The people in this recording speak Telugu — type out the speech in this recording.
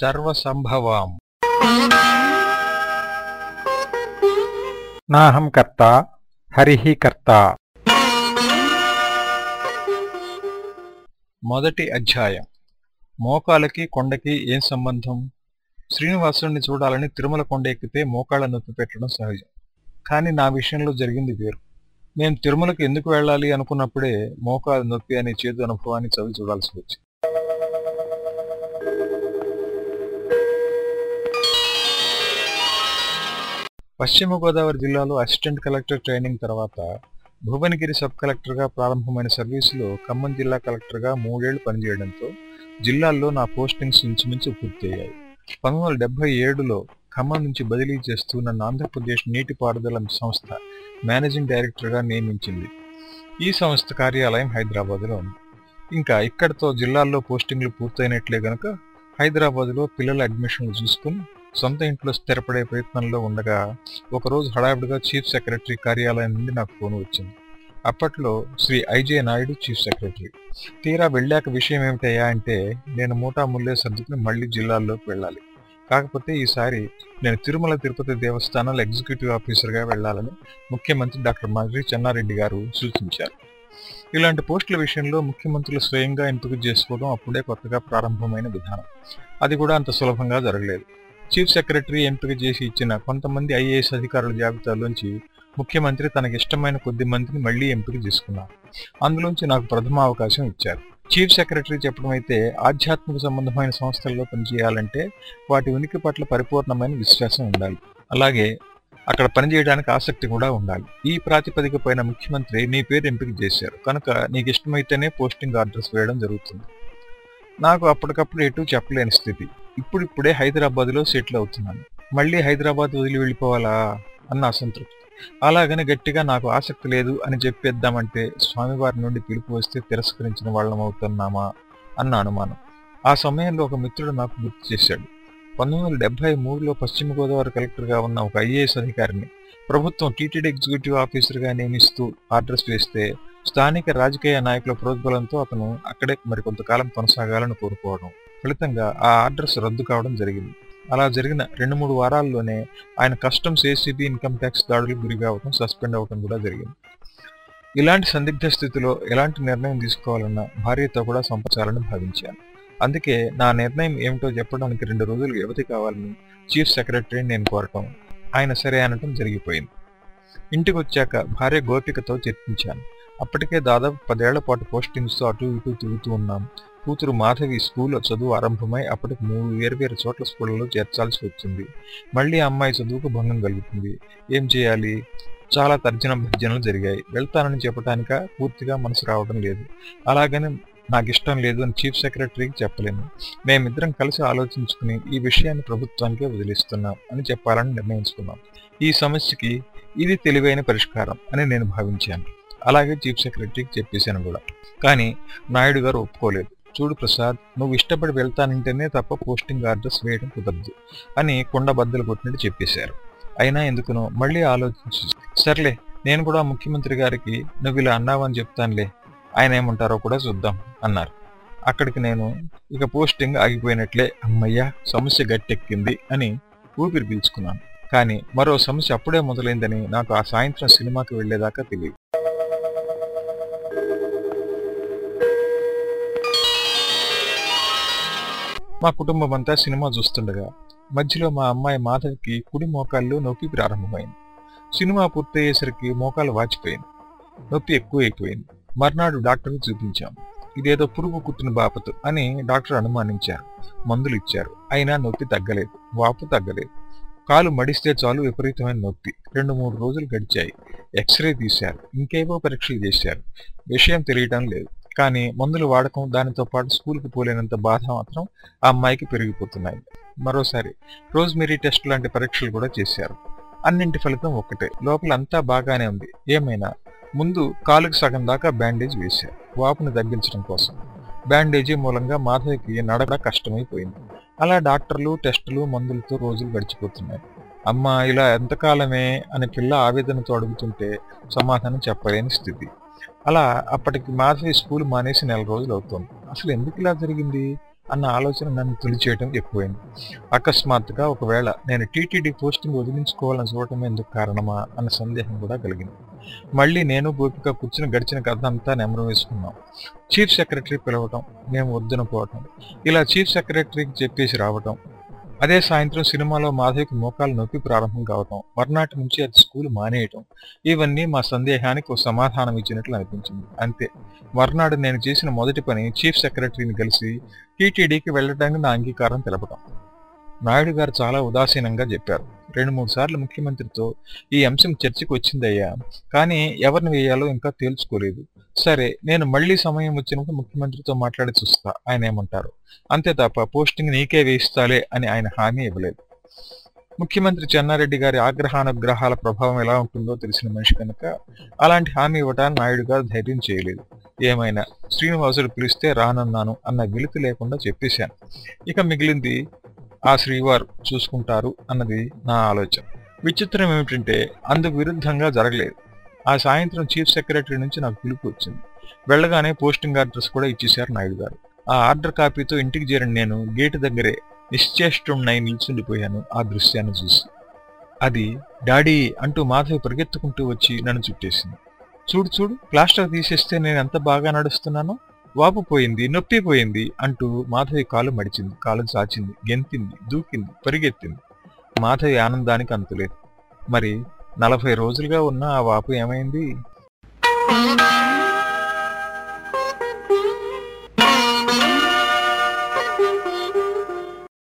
సర్వసంభవాం. నాహం కర్త హరిః కర్త. మొదటి అధ్యాయం. మోకాలకి కొండకి ఏం సంబంధం? శ్రీనివాసుడిని చూడాలని తిరుమల కొండ ఎక్కితే మోకాళ్ళ నొప్పి పెట్టడం సహజం. కానీ నా విషయంలో జరిగింది వేరు. నేను తిరుమలకి ఎందుకు వెళ్ళాలి అనుకున్నప్పుడే మోకాలు నొప్పి అనే చేదు అనుభవాన్ని చవి చూడాల్సి వచ్చింది. పశ్చిమ గోదావరి జిల్లాలో అసిస్టెంట్ కలెక్టర్ ట్రైనింగ్ తర్వాత భువనగిరి సబ్ కలెక్టర్గా ప్రారంభమైన సర్వీసులో ఖమ్మం జిల్లా కలెక్టర్గా మూడేళ్ళు పనిచేయడంతో జిల్లాల్లో నా పోస్టింగ్స్ ఇంచుమించు పూర్తయ్యాయి. పంతొమ్మిది వందల డెబ్బై ఏడులో ఖమ్మం నుంచి బదిలీ చేస్తూ నన్ను ఆంధ్రప్రదేశ్ నీటిపారుదల సంస్థ మేనేజింగ్ డైరెక్టర్గా నియమించింది. ఈ సంస్థ కార్యాలయం హైదరాబాద్లో ఉంది. ఇంకా ఇక్కడితో జిల్లాల్లో పోస్టింగ్లు పూర్తయినట్లే గనక హైదరాబాద్లో పిల్లల అడ్మిషన్లు చూసుకుని సొంత ఇంట్లో స్థిరపడే ప్రయత్నంలో ఉండగా ఒకరోజు హడావిడిగా చీఫ్ సెక్రటరీ కార్యాలయం నుండి నాకు ఫోన్ వచ్చింది. అప్పట్లో Shri IJ Naidu chief secretary. తీరా వెళ్ళాక విషయం ఏమిటయ్యా అంటే నేను మూటా ముల్లే సర్దుకుని మళ్ళీ జిల్లాల్లోకి వెళ్ళాలి. కాకపోతే ఈసారి నేను తిరుమల తిరుపతి దేవస్థానాల ఎగ్జిక్యూటివ్ ఆఫీసర్గా వెళ్ళాలని ముఖ్యమంత్రి డాక్టర్ మర్రి చెన్నారెడ్డి గారు సూచించారు. ఇలాంటి పోస్టుల విషయంలో ముఖ్యమంత్రులు స్వయంగా ఎంపిక చేసుకోవడం అప్పుడే కొత్తగా ప్రారంభమైన విధానం. అది కూడా అంత సులభంగా జరగలేదు. చీఫ్ సెక్రటరీ ఎంపిక చేసి ఇచ్చిన కొంతమంది ఐఏఎస్ అధికారుల జాబితాలోంచి ముఖ్యమంత్రి తనకి ఇష్టమైన కొద్ది మందిని మళ్ళీ ఎంపిక చేసుకున్నారు. అందులోంచి నాకు ప్రథమ అవకాశం ఇచ్చారు. చీఫ్ సెక్రటరీ చెప్పడం అయితే ఆధ్యాత్మిక సంబంధమైన సంస్థల్లో పనిచేయాలంటే వాటి ఉనికి పట్ల పరిపూర్ణమైన విశ్వాసం ఉండాలి. అలాగే అక్కడ పనిచేయడానికి ఆసక్తి కూడా ఉండాలి. ఈ ప్రాతిపదిక పైన ముఖ్యమంత్రి నీ పేరు ఎంపిక చేశారు. కనుక నీకు ఇష్టమైతేనే పోస్టింగ్ ఆర్డర్స్ వేయడం జరుగుతుంది. నాకు అప్పటికప్పుడు ఎటు చెప్పలేని స్థితి. ఇప్పుడిప్పుడే హైదరాబాద్లో సెటిల్ అవుతున్నాను. మళ్ళీ హైదరాబాద్ వదిలి వెళ్ళిపోవాలా? అన్న అసంతృప్తి. అలాగని గట్టిగా నాకు ఆసక్తి లేదు అని చెప్పేద్దామంటే స్వామివారి నుండి పిలుపు వస్తే తిరస్కరించిన వాళ్ళం అవుతున్నామా? అన్న అనుమానం. ఆ సమయంలో ఒక మిత్రుడు నాకు గుర్తు చేశాడు. పంతొమ్మిది వందల డెబ్బై మూడులో పశ్చిమ గోదావరి కలెక్టర్గా ఉన్న ఒక ఐఏఎస్ అధికారిని. ప్రభుత్వం టీటీడీ ఎగ్జిక్యూటివ్ ఆఫీసర్గా నియమిస్తూ ఆర్డర్స్ వేస్తే స్థానిక రాజకీయ నాయకుల ప్రోద్బలంతో అతను అక్కడే మరికొంతకాలం కొనసాగాలని కోరుకోవడం. ఫలితంగా ఆ ఆర్డర్స్ రద్దు కావడం జరిగింది. అలా జరిగిన రెండు మూడు వారాల్లోనే ఆయన కస్టమ్స్ ఏసీబీ ఇన్కమ్ ట్యాక్స్ దాడులకు గురి కావడం సస్పెండ్ అవ్వడం కూడా జరిగింది. ఇలాంటి సందిగ్ధ స్థితిలో ఎలాంటి నిర్ణయం తీసుకోవాలన్నా భార్యతో కూడా సంపచాలని భావించాను. అందుకే నా నిర్ణయం ఏమిటో చెప్పడానికి రెండు రోజులు వ్యవధి కావాలని చీఫ్ సెక్రటరీని నేను కోరటం ఆయన సరే అనటం జరిగిపోయింది. ఇంటికి వచ్చాక భార్య గోపికతో చర్చించాను. అప్పటికే దాదాపు పదేళ్ళ పాటు పోస్టింగ్స్తో అటు ఇటు తిరుగుతూ ఉన్నాం. కూతురు మాధవి స్కూల్లో చదువు ఆరంభమై అప్పటికి మూడు వేరు చోట్ల స్కూళ్ళలో చేర్చాల్సి వచ్చింది. మళ్ళీ అమ్మాయి చదువుకు భంగం కలుగుతుంది ఏం చేయాలి? చాలా తర్జన భర్జనలు జరిగాయి. వెళ్తానని చెప్పడానిక పూర్తిగా మనసు రావడం లేదు. అలాగని నాకు ఇష్టం లేదు అని చీఫ్ సెక్రటరీకి చెప్పలేను. మేమిద్దరం కలిసి ఆలోచించుకుని ఈ విషయాన్ని ప్రభుత్వానికే వదిలిస్తున్నాం అని చెప్పాలని నిర్ణయించుకున్నాం. ఈ సమస్యకి ఇది తెలివైన పరిష్కారం అని నేను భావించాను. అలాగే చీఫ్ సెక్రటరీకి చెప్పేశాను కూడా. కానీ నాయుడు గారు ఒప్పుకోలేదు. చూడు ప్రసాద్ నువ్వు ఇష్టపడి వెళ్తానంటేనే తప్ప పోస్టింగ్ ఆర్డర్స్ వేయడం కుదరదు అని కుండ బద్దలు కొట్టినట్టు చెప్పేశారు. అయినా ఎందుకునో మళ్ళీ ఆలోచించి. సర్లే నేను కూడా ముఖ్యమంత్రి గారికి నువ్వు ఇలా అన్నావని చెప్తానులే ఆయన ఏమంటారో కూడా చూద్దాం అన్నారు. అక్కడికి నేను ఇక పోస్టింగ్ ఆగిపోయినట్లే అమ్మయ్యా సమస్య గట్టెక్కింది అని ఊపిరి పీల్చుకున్నాను. కానీ మరో సమస్య అప్పుడే మొదలైందని నాకు ఆ సాయంత్రం సినిమాకి వెళ్ళేదాకా తెలియదు. మా కుటుంబం అంతా సినిమా చూస్తుండగా మధ్యలో మా అమ్మాయి మాధవికి కుడి మోకాళ్ళు నొప్పి ప్రారంభమైంది. సినిమా పూర్తయ్యేసరికి మోకాలు వాచిపోయింది నొప్పి ఎక్కువైపోయింది. మర్నాడు డాక్టర్ని చూపించాం. ఇదేదో పురుగు కుట్టిన బాపతు అని డాక్టర్ అనుమానించారు. మందులు ఇచ్చారు. అయినా నొప్పి తగ్గలేదు. వాపు తగ్గలేదు. కాలు మడిస్తే చాలు విపరీతమైన నొప్పి. రెండు మూడు రోజులు గడిచాయి. ఎక్స్రే తీశారు. ఇంకేవో పరీక్షలు చేశారు. విషయం తెలియటం లేదు. కానీ మందులు వాడకం దానితో పాటు స్కూల్కి పోలేనంత బాధ మాత్రం ఆ అమ్మాయికి పెరిగిపోతున్నాయి. మరోసారి రోజ్మెరీ టెస్ట్ లాంటి పరీక్షలు కూడా చేశారు. అన్నింటి ఫలితం ఒక్కటే. లోపల అంతా బాగానే ఉంది. ఏమైనా? ముందు కాలుకి సగం దాకా బ్యాండేజ్ వేశారు. వాపును తగ్గించడం కోసం. బ్యాండేజీ మూలంగా మాధవికి నడక కష్టమైపోయింది. అలా డాక్టర్లు టెస్టులు మందులతో రోజులు గడిచిపోతున్నాయి. అమ్మ ఇలా ఎంతకాలమే? అని పిల్ల ఆవేదనతో అడుగుతుంటే సమాధానం చెప్పలేని స్థితి. అలా అప్పటికి మాధవి స్కూల్ మానేసి నెల రోజులు అవుతుంది. అసలు ఎందుకు ఇలా జరిగింది? అన్న ఆలోచన నన్ను తొలిచేయడం ఎక్కువైంది. అకస్మాత్తుగా ఒకవేళ నేను టీటీడీ పోస్టింగ్ వదిలించుకోవాలని చూడటం ఎందుకు కారణమా? అన్న సందేహం కూడా కలిగింది. మళ్ళీ నేను గోపిక కూర్చుని గడిచిన కథ అంతా నెమరు వేసుకున్నాం. చీఫ్ సెక్రటరీ పిలవటం మేము వద్దున పోవటం ఇలా చీఫ్ సెక్రటరీకి చెప్పేసి రావటం అదే సాయంత్రం సినిమాలో మాధవికి మోకాలు నొప్పి ప్రారంభం కావటం మర్నాటి నుంచి అది స్కూల్ మానేయటం ఇవన్నీ మా సందేహానికి ఒక సమాధానం ఇచ్చినట్లు అనిపించింది. అంతే. మర్నాడు నేను చేసిన మొదటి పని చీఫ్ సెక్రటరీని కలిసి టీటీడీకి వెళ్ళడానికి నా అంగీకారం తెలపటం. నాయుడు గారు చాలా ఉదాసీనంగా చెప్పారు. రెండు మూడు సార్లు ముఖ్యమంత్రితో ఈ అంశం చర్చకు వచ్చిందయ్యా. కానీ ఎవరిని వేయాలో ఇంకా తేల్చుకోలేదు. సరే నేను మళ్ళీ సమయం వచ్చినప్పుడు ముఖ్యమంత్రితో మాట్లాడి చూస్తా. ఆయన ఏమంటారు? అంతే తప్ప పోస్టింగ్ నీకే వేయిస్తాలే అని ఆయన హామీ ఇవ్వలేదు. ముఖ్యమంత్రి చెన్నారెడ్డి గారి ఆగ్రహానుగ్రహాల ప్రభావం ఎలా ఉంటుందో తెలిసిన మనిషి కనుక అలాంటి హామీ ఇవ్వడానికి నాయుడు గారు ధైర్యం చేయలేదు. ఏమైనా? శ్రీనివాసుడు పిలిస్తే రానన్నాను అన్న విలుతి లేకుండా చెప్పేశాను. ఇక మిగిలింది ఆ శ్రీవారు చూసుకుంటారు అన్నది నా ఆలోచన. విచిత్రం ఏమిటంటే అందుకు విరుద్ధంగా జరగలేదు. ఆ సాయంత్రం చీఫ్ సెక్రటరీ నుంచి నాకు పిలుపు వచ్చింది. వెళ్ళగానే పోస్టింగ్ అడ్రస్ కూడా ఇచ్చేశారు నాయుడు గారు. ఆ ఆర్డర్ కాపీతో ఇంటికి చేరిన నేను. గేటు దగ్గరే నిశ్చేష్టున్నై నిల్చుండిపోయాను ఆ దృశ్యాన్ని చూసి. అది డాడీ అంటూ మాధవి పరిగెత్తుకుంటూ వచ్చి నన్ను చుట్టేసింది. చూడు చూడు ప్లాస్టర్ తీసేస్తే నేను ఎంత బాగా నడుస్తున్నానో? వాపు పోయింది నొప్పి పోయింది అంటూ మాధవి కాలు మడిచింది. కాలు చాచింది గెంతింది దూకింది పరిగెత్తింది. మాధవి ఆనందానికి అంతులేదు. మరి నలభై రోజులుగా ఉన్న ఆ వాపు ఏమైంది?